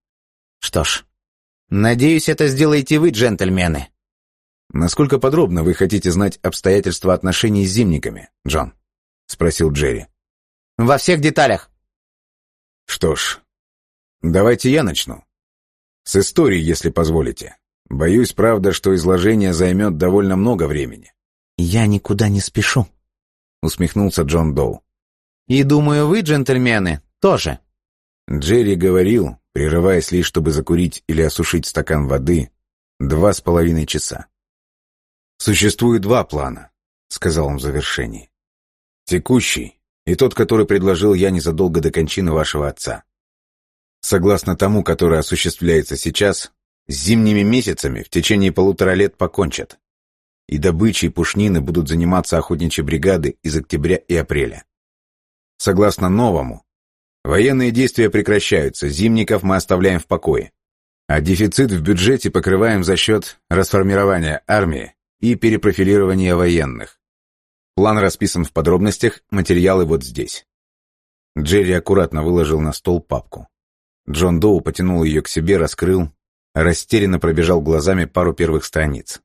Что ж, надеюсь, это сделаете вы, джентльмены. Насколько подробно вы хотите знать обстоятельства отношений с зимниками, Джон? Спросил Джерри. Во всех деталях. Что ж, давайте я начну. С истории, если позволите. Боюсь, правда, что изложение займет довольно много времени. Я никуда не спешу, усмехнулся Джон Доу. И думаю, вы, джентльмены, тоже. Джерри говорил, прерываясь лишь, чтобы закурить или осушить стакан воды, два с половиной часа. «Существует два плана», — сказал он в завершении. «Текущий и тот, который предложил я незадолго до кончины вашего отца. Согласно тому, который осуществляется сейчас, с зимними месяцами в течение полутора лет покончат, и добычей пушнины будут заниматься охотничьи бригады из октября и апреля. Согласно новому, военные действия прекращаются, зимников мы оставляем в покое, а дефицит в бюджете покрываем за счет расформирования армии и перепрофилирования военных. План расписан в подробностях, материалы вот здесь. Джерри аккуратно выложил на стол папку. Джон Доу потянул ее к себе, раскрыл, растерянно пробежал глазами пару первых страниц.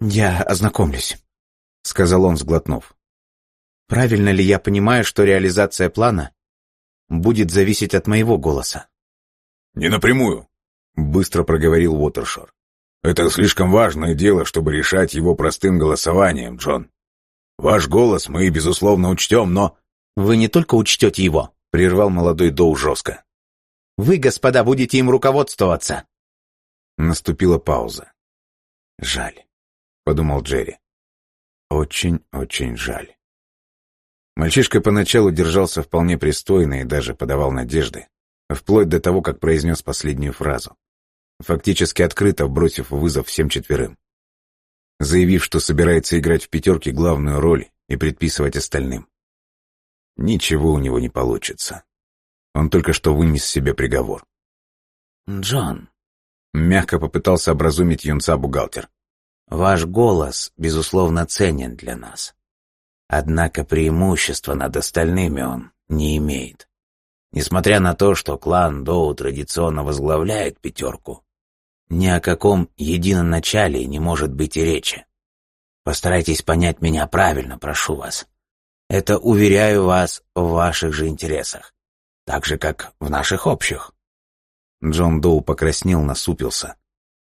«Я ознакомлюсь», — сказал он, сглотнув. «Правильно ли я понимаю, что реализация плана будет зависеть от моего голоса?» «Не напрямую», — быстро проговорил Уотершор. «Это слишком важное дело, чтобы решать его простым голосованием, Джон. Ваш голос мы, безусловно, учтем, но...» «Вы не только учтете его», — прервал молодой Доу жестко. «Вы, господа, будете им руководствоваться». Наступила пауза. «Жаль», — подумал Джерри. «Очень-очень жаль». Мальчишка поначалу держался вполне пристойно и даже подавал надежды, вплоть до того, как произнес последнюю фразу, фактически открыто бросив вызов всем четверым заявив, что собирается играть в пятерке главную роль и предписывать остальным. Ничего у него не получится. Он только что вынес себе приговор. «Джон», — мягко попытался образумить юнца бухгалтер. «Ваш голос, безусловно, ценен для нас. Однако преимущества над остальными он не имеет. Несмотря на то, что клан Доу традиционно возглавляет пятерку, ни о каком единоначалии не может быть и речи. Постарайтесь понять меня правильно, прошу вас. Это, уверяю вас, в ваших же интересах, так же, как в наших общих». Джон Доу покраснел, насупился.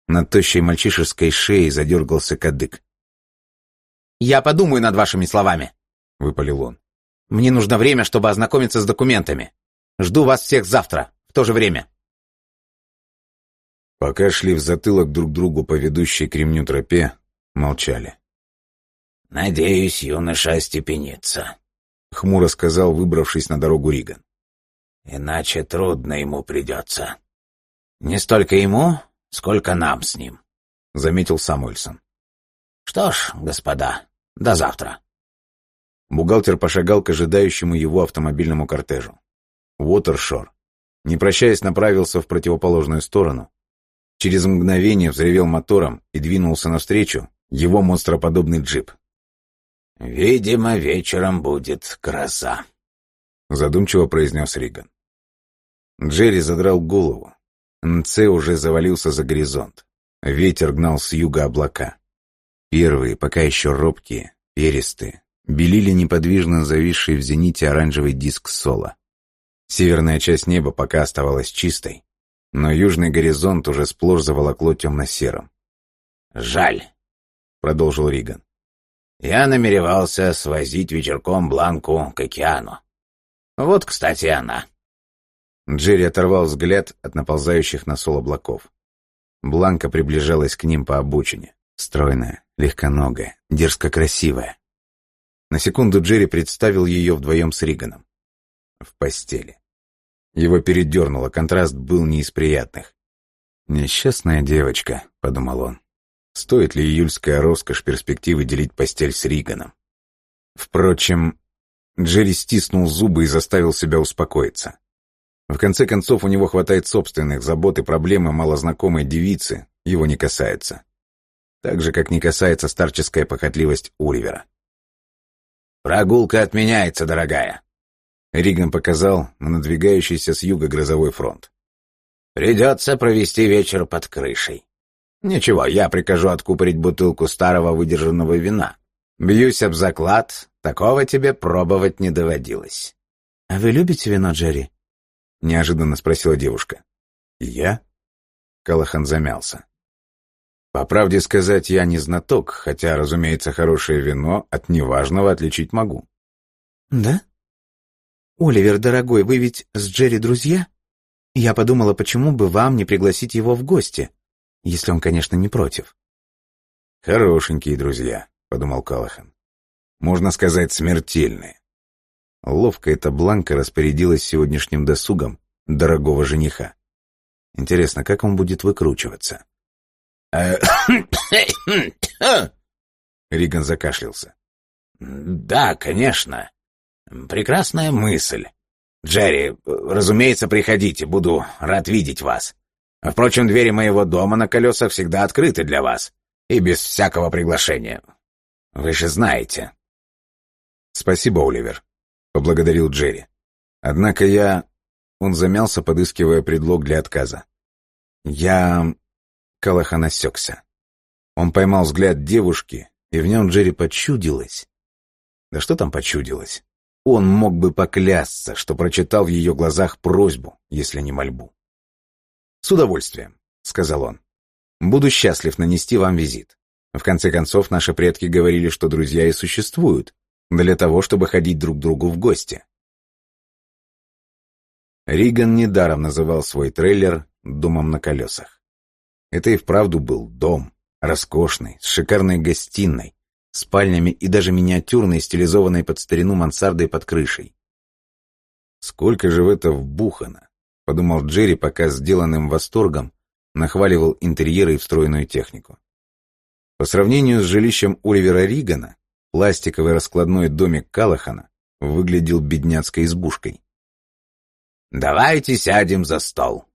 На тощей мальчишеской шее задергался кадык. «Я подумаю над вашими словами», — выпалил он. «Мне нужно время, чтобы ознакомиться с документами. Жду вас всех завтра, в то же время». Пока шли в затылок друг другу по ведущей к ремню тропе, молчали. «Надеюсь, юноша остепенится», — хмуро сказал, выбравшись на дорогу Риган. «Иначе трудно ему придется. Не столько ему, сколько нам с ним», — заметил Самуэльсон. «Что ж, господа, до завтра». Бухгалтер пошагал к ожидающему его автомобильному кортежу. Уотершор, не прощаясь, направился в противоположную сторону, Через мгновение взревел мотором и двинулся навстречу его монстроподобный джип. «Видимо, вечером будет гроза», — задумчиво произнес Риган. Джерри задрал голову. НЦ уже завалился за горизонт. Ветер гнал с юга облака. Первые, пока еще робкие, перистые, белили неподвижно зависший в зените оранжевый диск Сола. Северная часть неба пока оставалась чистой, но южный горизонт уже сплошь заволокло темно-серым. «Жаль», — продолжил Риган. «Я намеревался свозить вечерком Бланку к океану. Вот, кстати, она». Джерри оторвал взгляд от наползающих на сол облаков. Бланка приближалась к ним по обочине. Стройная, легконогая, дерзко красивая. На секунду Джерри представил ее вдвоем с Риганом. В постели. Его передернуло, контраст был не из приятных. «Несчастная девочка», — подумал он. «Стоит ли июльская роскошь перспективы делить постель с Риганом?» Впрочем, Джерри стиснул зубы и заставил себя успокоиться. В конце концов, у него хватает собственных забот, и проблемы малознакомой девицы его не касаются. Так же, как не касается старческая похотливость Уливера. «Прогулка отменяется, дорогая», — Риган показал на надвигающийся с юга грозовой фронт. «Придется провести вечер под крышей. Ничего, я прикажу откупорить бутылку старого выдержанного вина. Бьюсь об заклад, такого тебе пробовать не доводилось». «А вы любите вино, Джерри?» — неожиданно спросила девушка. «Я?» Калахан замялся. По правде сказать, я не знаток, хотя, разумеется, хорошее вино от неважного отличить могу. Да? Оливер, дорогой, вы ведь с Джерри друзья? Я подумала, почему бы вам не пригласить его в гости, если он, конечно, не против. Хорошенькие друзья, подумал Калахан. Можно сказать, смертельные. Ловко эта Бланка распорядилась сегодняшним досугом дорогого жениха. Интересно, как он будет выкручиваться? Риган закашлялся. «Да, конечно. Прекрасная мысль. Джерри, разумеется, приходите, буду рад видеть вас. Впрочем, двери моего дома на колесах всегда открыты для вас, и без всякого приглашения. Вы же знаете». «Спасибо, Оливер», — поблагодарил Джерри. «Однако я...» Он замялся, подыскивая предлог для отказа. «Я Калахан осекся. Он поймал взгляд девушки, и в нем Джерри почудилось. Да что там почудилось? Он мог бы поклясться, что прочитал в ее глазах просьбу, если не мольбу. «С удовольствием», — сказал он. «Буду счастлив нанести вам визит. В конце концов, наши предки говорили, что друзья и существуют, для того, чтобы ходить друг к другу в гости». Риган недаром называл свой трейлер «домом на колесах». Это и вправду был дом, роскошный, с шикарной гостиной, спальнями и даже миниатюрной, стилизованной под старину мансардой под крышей. «Сколько же в это вбухано!» — подумал Джерри, пока сделанным восторгом нахваливал интерьеры и встроенную технику. По сравнению с жилищем Оливера Ригана, пластиковый раскладной домик Калахана выглядел бедняцкой избушкой. «Давайте сядем за стол»,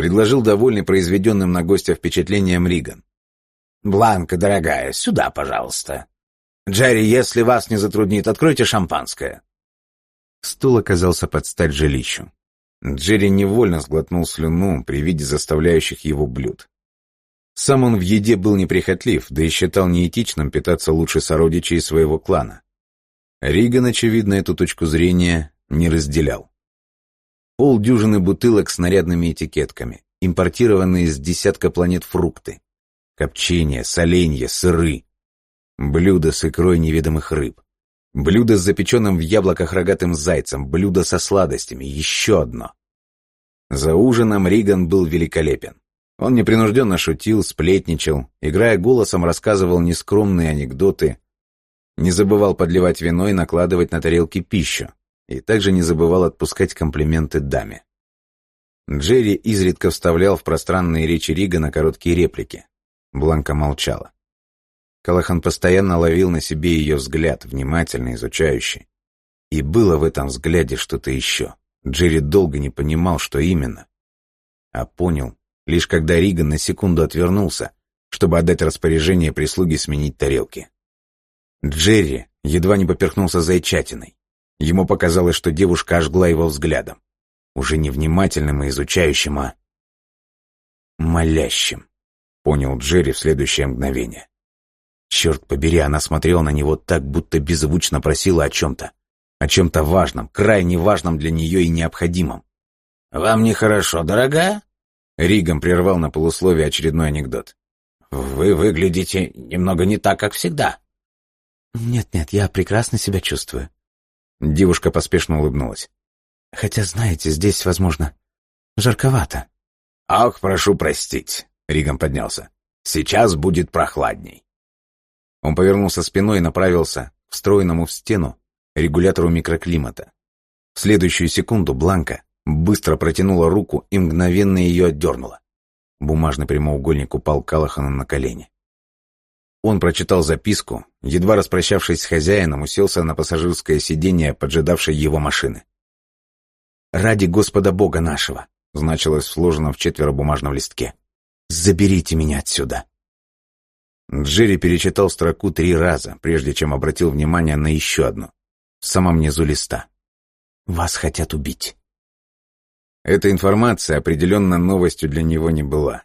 предложил довольный произведенным на гостя впечатлением Риган. «Бланка, дорогая, сюда, пожалуйста. Джерри, если вас не затруднит, откройте шампанское». Стул оказался под стать жилищу. Джерри невольно сглотнул слюну при виде заставляющих его блюд. Сам он в еде был неприхотлив, да и считал неэтичным питаться лучше сородичей своего клана. Риган, очевидно, эту точку зрения не разделял полдюжины бутылок с нарядными этикетками, импортированные с десятка планет фрукты, копчение, соленья, сыры, блюда с икрой неведомых рыб, блюдо с запеченным в яблоках рогатым зайцем, блюдо со сладостями, еще одно. За ужином Риган был великолепен. Он непринужденно шутил, сплетничал, играя голосом, рассказывал нескромные анекдоты, не забывал подливать вино и накладывать на тарелки пищу, и также не забывал отпускать комплименты даме. Джерри изредка вставлял в пространные речи Рига на короткие реплики. Бланка молчала. Калахан постоянно ловил на себе ее взгляд, внимательно изучающий. И было в этом взгляде что-то еще. Джерри долго не понимал, что именно. А понял, лишь когда Риган на секунду отвернулся, чтобы отдать распоряжение прислуги сменить тарелки. Джерри едва не поперхнулся зайчатиной. Ему показалось, что девушка ожгла его взглядом. Уже не внимательным и изучающим, а молящим, понял Джерри в следующее мгновение. Черт побери, она смотрела на него так, будто беззвучно просила о чем-то. О чем-то важном, крайне важном для нее и необходимом. «Вам нехорошо, дорогая?» Ригом прервал на полусловие очередной анекдот. «Вы выглядите немного не так, как всегда». «Нет-нет, я прекрасно себя чувствую», Девушка поспешно улыбнулась. «Хотя, знаете, здесь, возможно, жарковато». «Ах, прошу простить», — Риган поднялся. «Сейчас будет прохладней». Он повернулся спиной и направился встроенному в стену регулятору микроклимата. В следующую секунду Бланка быстро протянула руку и мгновенно ее отдернула. Бумажный прямоугольник упал Калахану на колени. Он прочитал записку, едва распрощавшись с хозяином, уселся на пассажирское сиденье, поджидавшей его машины. «Ради Господа Бога нашего», — значилось в сложенном в четверо бумажном листке. «Заберите меня отсюда». Джерри перечитал строку три раза, прежде чем обратил внимание на еще одну, в самом низу листа. «Вас хотят убить». Эта информация определенно новостью для него не была.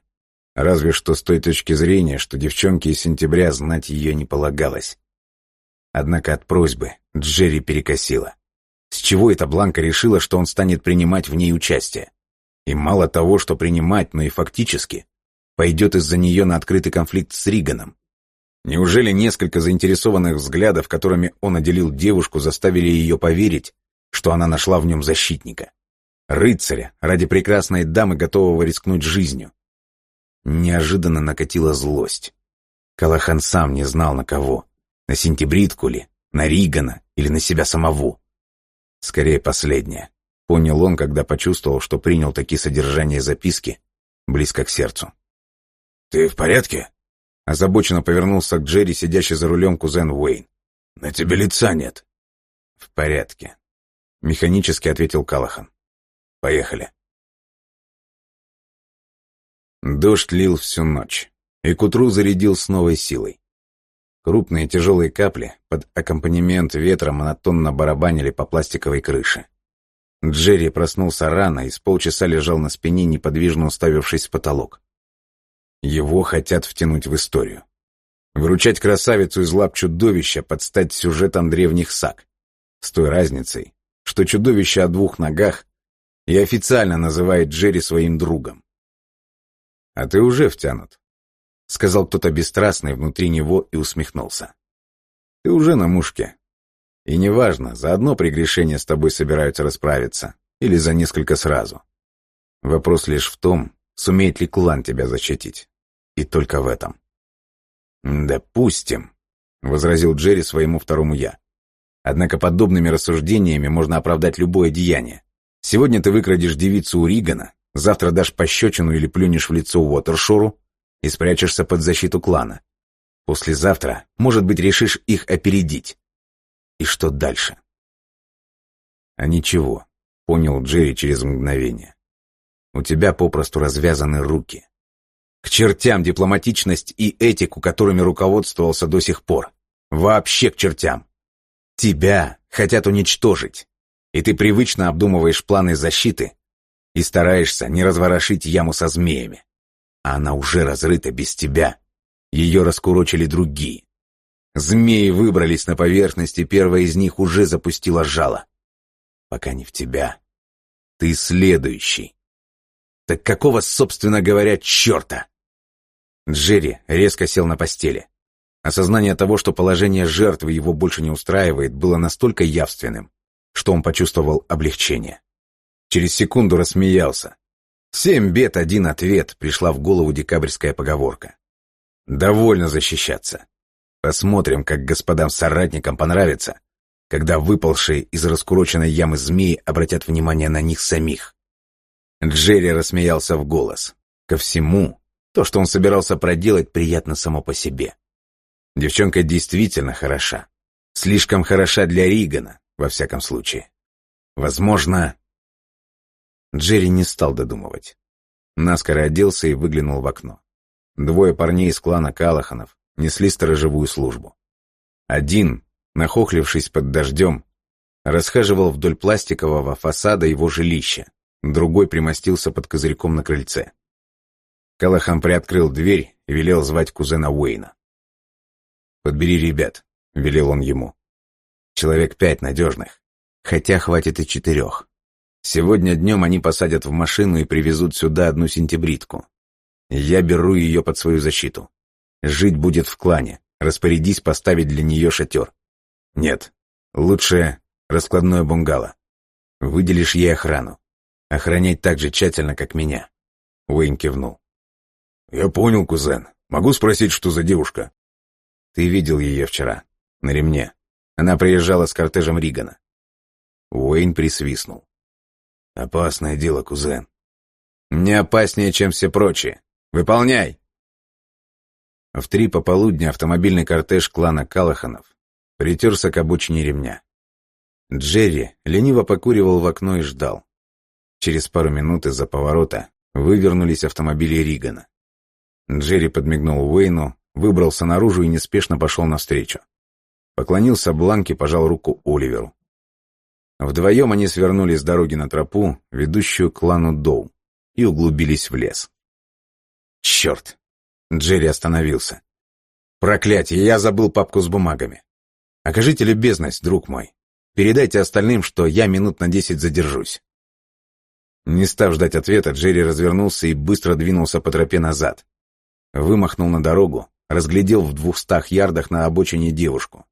Разве что с той точки зрения, что девчонке из сентября знать ее не полагалось. Однако от просьбы Джерри перекосила. С чего эта Бланка решила, что он станет принимать в ней участие? И мало того, что принимать, но и фактически пойдет из-за нее на открытый конфликт с Риганом. Неужели несколько заинтересованных взглядов, которыми он отделил девушку, заставили ее поверить, что она нашла в нем защитника? Рыцаря, ради прекрасной дамы, готового рискнуть жизнью. Неожиданно накатила злость. Калахан сам не знал на кого. На сентябритку ли, на Ригана или на себя самого. Скорее последнее. Понял он, когда почувствовал, что принял такие содержания записки близко к сердцу. «Ты в порядке?» Озабоченно повернулся к Джерри, сидящий за рулем кузен Уэйн. «На тебе лица нет». «В порядке», — механически ответил Калахан. Поехали. Дождь лил всю ночь, и к утру зарядил с новой силой. Крупные тяжелые капли под аккомпанемент ветра монотонно барабанили по пластиковой крыше. Джерри проснулся рано и с полчаса лежал на спине, неподвижно уставившись в потолок. Его хотят втянуть в историю. Выручать красавицу из лап чудовища под стать сюжетом древних саг. С той разницей, что чудовище о двух ногах и официально называет Джерри своим другом. «А ты уже втянут», — сказал кто-то бесстрастный внутри него и усмехнулся. «Ты уже на мушке. И неважно, за одно прегрешение с тобой собираются расправиться или за несколько сразу. Вопрос лишь в том, сумеет ли клан тебя защитить. И только в этом». «Допустим», — возразил Джерри своему второму «я». Однако подобными рассуждениями можно оправдать любое деяние. Сегодня ты выкрадешь девицу у Ригана, завтра дашь пощечину или плюнешь в лицо Уотершору и спрячешься под защиту клана. Послезавтра, может быть, решишь их опередить. И что дальше? А ничего, понял Джерри через мгновение. У тебя попросту развязаны руки. К чертям дипломатичность и этику, которыми руководствовался до сих пор. Вообще к чертям. Тебя хотят уничтожить и ты привычно обдумываешь планы защиты и стараешься не разворошить яму со змеями. А она уже разрыта без тебя. Ее раскурочили другие. Змеи выбрались на поверхность, и первая из них уже запустила жало. Пока не в тебя. Ты следующий. Так какого, собственно говоря, черта? Джерри резко сел на постели. Осознание того, что положение жертвы его больше не устраивает, было настолько явственным, что он почувствовал облегчение. Через секунду рассмеялся. «Семь бед, один ответ», — пришла в голову декабрьская поговорка. «Довольно защищаться. Посмотрим, как господам-соратникам понравится, когда выпалшие из раскуроченной ямы змеи обратят внимание на них самих». Джерри рассмеялся в голос. Ко всему, то, что он собирался проделать, приятно само по себе. Девчонка действительно хороша. Слишком хороша для Ригана, во всяком случае. Возможно... Джерри не стал додумывать. Наскоро оделся и выглянул в окно. Двое парней из клана Калаханов несли сторожевую службу. Один, нахохлившись под дождем, расхаживал вдоль пластикового фасада его жилища, другой примостился под козырьком на крыльце. Калахан приоткрыл дверь и велел звать кузена Уэйна. «Подбери ребят», — велел он ему. Человек пять надежных. Хотя хватит и четырех. Сегодня днем они посадят в машину и привезут сюда одну сентябритку. Я беру ее под свою защиту. Жить будет в клане. Распорядись поставить для нее шатер. Нет, лучше раскладное бунгало. Выделишь ей охрану. Охранять так же тщательно, как меня. Уэйн кивнул. «Я понял, кузен. Могу спросить, что за девушка?» «Ты видел ее вчера. На ремне. Она приезжала с кортежем Ригана. Уэйн присвистнул. «Опасное дело, кузен. Не опаснее, чем все прочие. Выполняй!» В три пополудня автомобильный кортеж клана Калаханов притерся к обочине ремня. Джерри лениво покуривал в окно и ждал. Через пару минут из-за поворота вывернулись автомобили Ригана. Джерри подмигнул Уэйну, выбрался наружу и неспешно пошел навстречу. Поклонился Бланке, пожал руку Оливеру. Вдвоем они свернули с дороги на тропу, ведущую к клану Доу, и углубились в лес. «Черт!» Джерри остановился. «Проклятие, я забыл папку с бумагами. Окажите любезность, друг мой. Передайте остальным, что я минут на десять задержусь». Не став ждать ответа, Джерри развернулся и быстро двинулся по тропе назад. Вымахнул на дорогу, разглядел в двухстах ярдах на обочине девушку.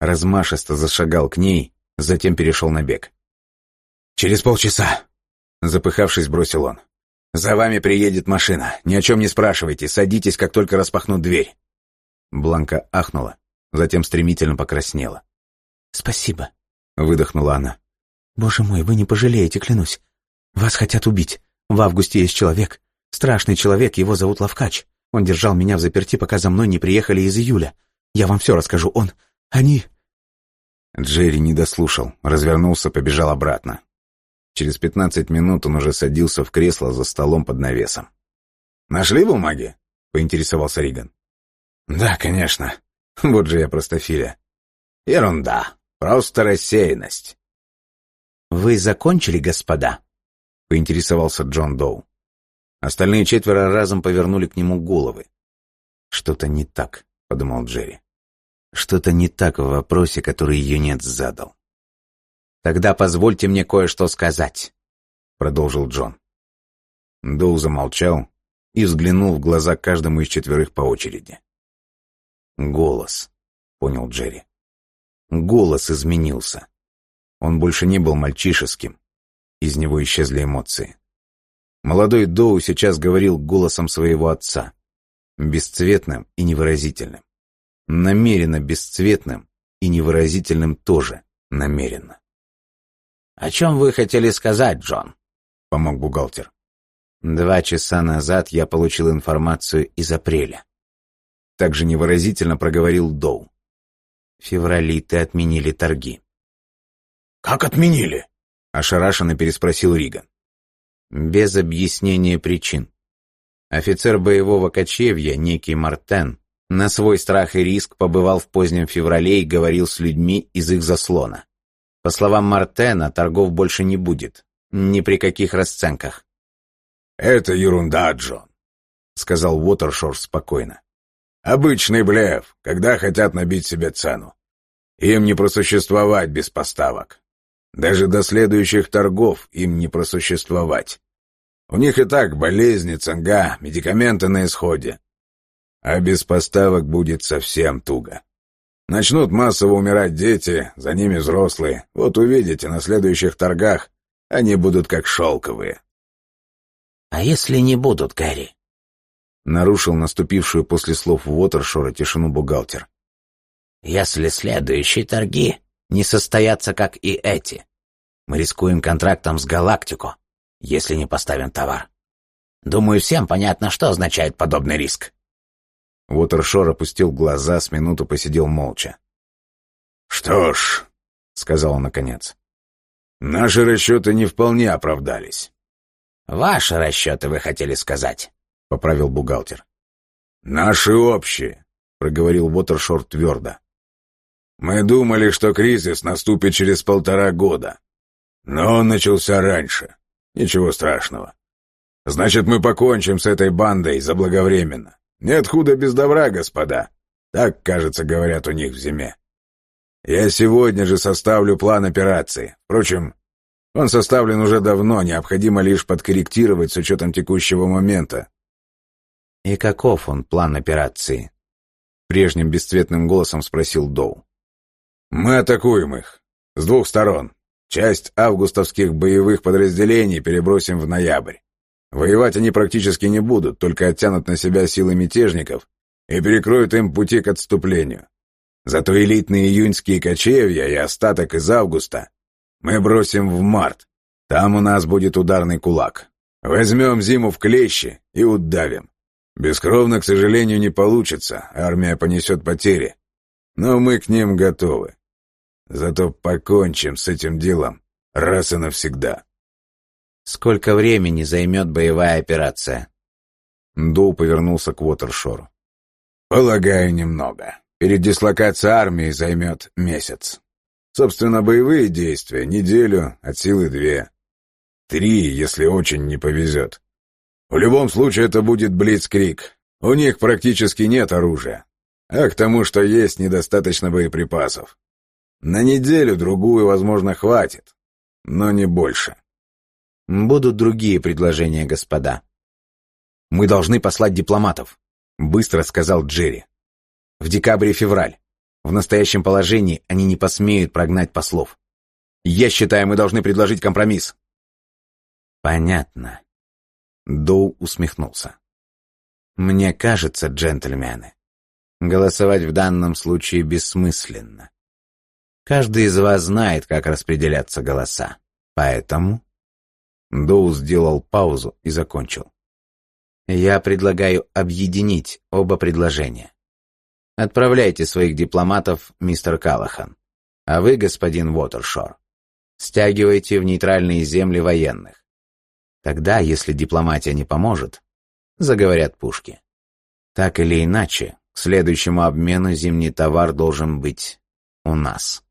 Размашисто зашагал к ней, затем перешел на бег. «Через полчаса!» Запыхавшись, бросил он. «За вами приедет машина. Ни о чем не спрашивайте. Садитесь, как только распахнут дверь». Бланка ахнула, затем стремительно покраснела. «Спасибо», — выдохнула она. «Боже мой, вы не пожалеете, клянусь. Вас хотят убить. В августе есть человек. Страшный человек, его зовут Лавкач. Он держал меня в заперти, пока за мной не приехали из июля. Я вам все расскажу. Он... Они...» Джерри не дослушал, развернулся, побежал обратно. Через пятнадцать минут он уже садился в кресло за столом под навесом. «Нашли бумаги?» — поинтересовался Риган. «Да, конечно. Вот же я простофиля». «Ерунда. Просто рассеянность». «Вы закончили, господа?» — поинтересовался Джон Доу. Остальные четверо разом повернули к нему головы. «Что-то не так», — подумал Джерри. «Что-то не так в вопросе, который юнец задал». «Тогда позвольте мне кое-что сказать», — продолжил Джон. Доу замолчал и взглянул в глаза каждому из четверых по очереди. «Голос», — понял Джерри. Голос изменился. Он больше не был мальчишеским. Из него исчезли эмоции. Молодой Доу сейчас говорил голосом своего отца. Бесцветным и невыразительным. Намеренно бесцветным и невыразительным тоже намеренно. «О чем вы хотели сказать, Джон?» — помог бухгалтер. Два часа назад я получил информацию из апреля. Также невыразительно проговорил Доу. В феврале ты отменили торги. «Как отменили?» — ошарашенно переспросил Риган. Без объяснения причин. Офицер боевого кочевья, некий Мартен, на свой страх и риск побывал в позднем феврале и говорил с людьми из их заслона. По словам Мартена, торгов больше не будет. Ни при каких расценках. «Это ерунда, Джон», — сказал Уотершор спокойно. «Обычный блеф, когда хотят набить себе цену. Им не просуществовать без поставок. Даже до следующих торгов им не просуществовать. У них и так болезни, цинга, медикаменты на исходе. А без поставок будет совсем туго. Начнут массово умирать дети, за ними взрослые. Вот увидите, на следующих торгах они будут как шелковые. — А если не будут, Гэри? Нарушил наступившую после слов Уотершора тишину бухгалтер. — Если следующие торги не состоятся, как и эти, мы рискуем контрактом с Галактику, если не поставим товар. Думаю, всем понятно, что означает подобный риск. Уотершор опустил глаза, с минуту посидел молча. «Что ж», — сказал он наконец, — «наши расчеты не вполне оправдались». «Ваши расчеты, вы хотели сказать», — поправил бухгалтер. «Наши общие», — проговорил Уотершор твердо. «Мы думали, что кризис наступит через полтора года. Но он начался раньше. Ничего страшного. Значит, мы покончим с этой бандой заблаговременно. Нет худа без добра, господа. Так, кажется, говорят у них в зиме. Я сегодня же составлю план операции. Впрочем, он составлен уже давно, необходимо лишь подкорректировать с учетом текущего момента. «И каков он, план операции?» Прежним бесцветным голосом спросил Доу. «Мы атакуем их. С двух сторон. Часть августовских боевых подразделений перебросим в ноябрь. Воевать они практически не будут, только оттянут на себя силы мятежников и перекроют им пути к отступлению. Зато элитные июньские кочевья и остаток из августа мы бросим в март. Там у нас будет ударный кулак. Возьмем зиму в клещи и удавим. Бескровно, к сожалению, не получится, армия понесет потери. Но мы к ним готовы. Зато покончим с этим делом раз и навсегда. Сколько времени займет боевая операция? Доу повернулся к Уотершору. Полагаю, немного. Перед дислокацией армии займет месяц. Собственно, боевые действия — неделю, от силы две. Три, если очень не повезет. В любом случае это будет Блицкрик. У них практически нет оружия. А к тому, что есть, недостаточно боеприпасов. На неделю-другую, возможно, хватит, но не больше. Будут другие предложения, господа. Мы должны послать дипломатов, быстро сказал Джерри. В декабре и февраль. В настоящем положении они не посмеют прогнать послов. Я считаю, мы должны предложить компромисс. Понятно. Доу усмехнулся. Мне кажется, джентльмены, голосовать в данном случае бессмысленно. Каждый из вас знает, как распределяться голоса. Поэтому... Доу сделал паузу и закончил. Я предлагаю объединить оба предложения. Отправляйте своих дипломатов, мистер Калахан. А вы, господин Уотершор, стягивайте в нейтральные земли военных. Тогда, если дипломатия не поможет, заговорят пушки. Так или иначе, к следующему обмену зимний товар должен быть у нас.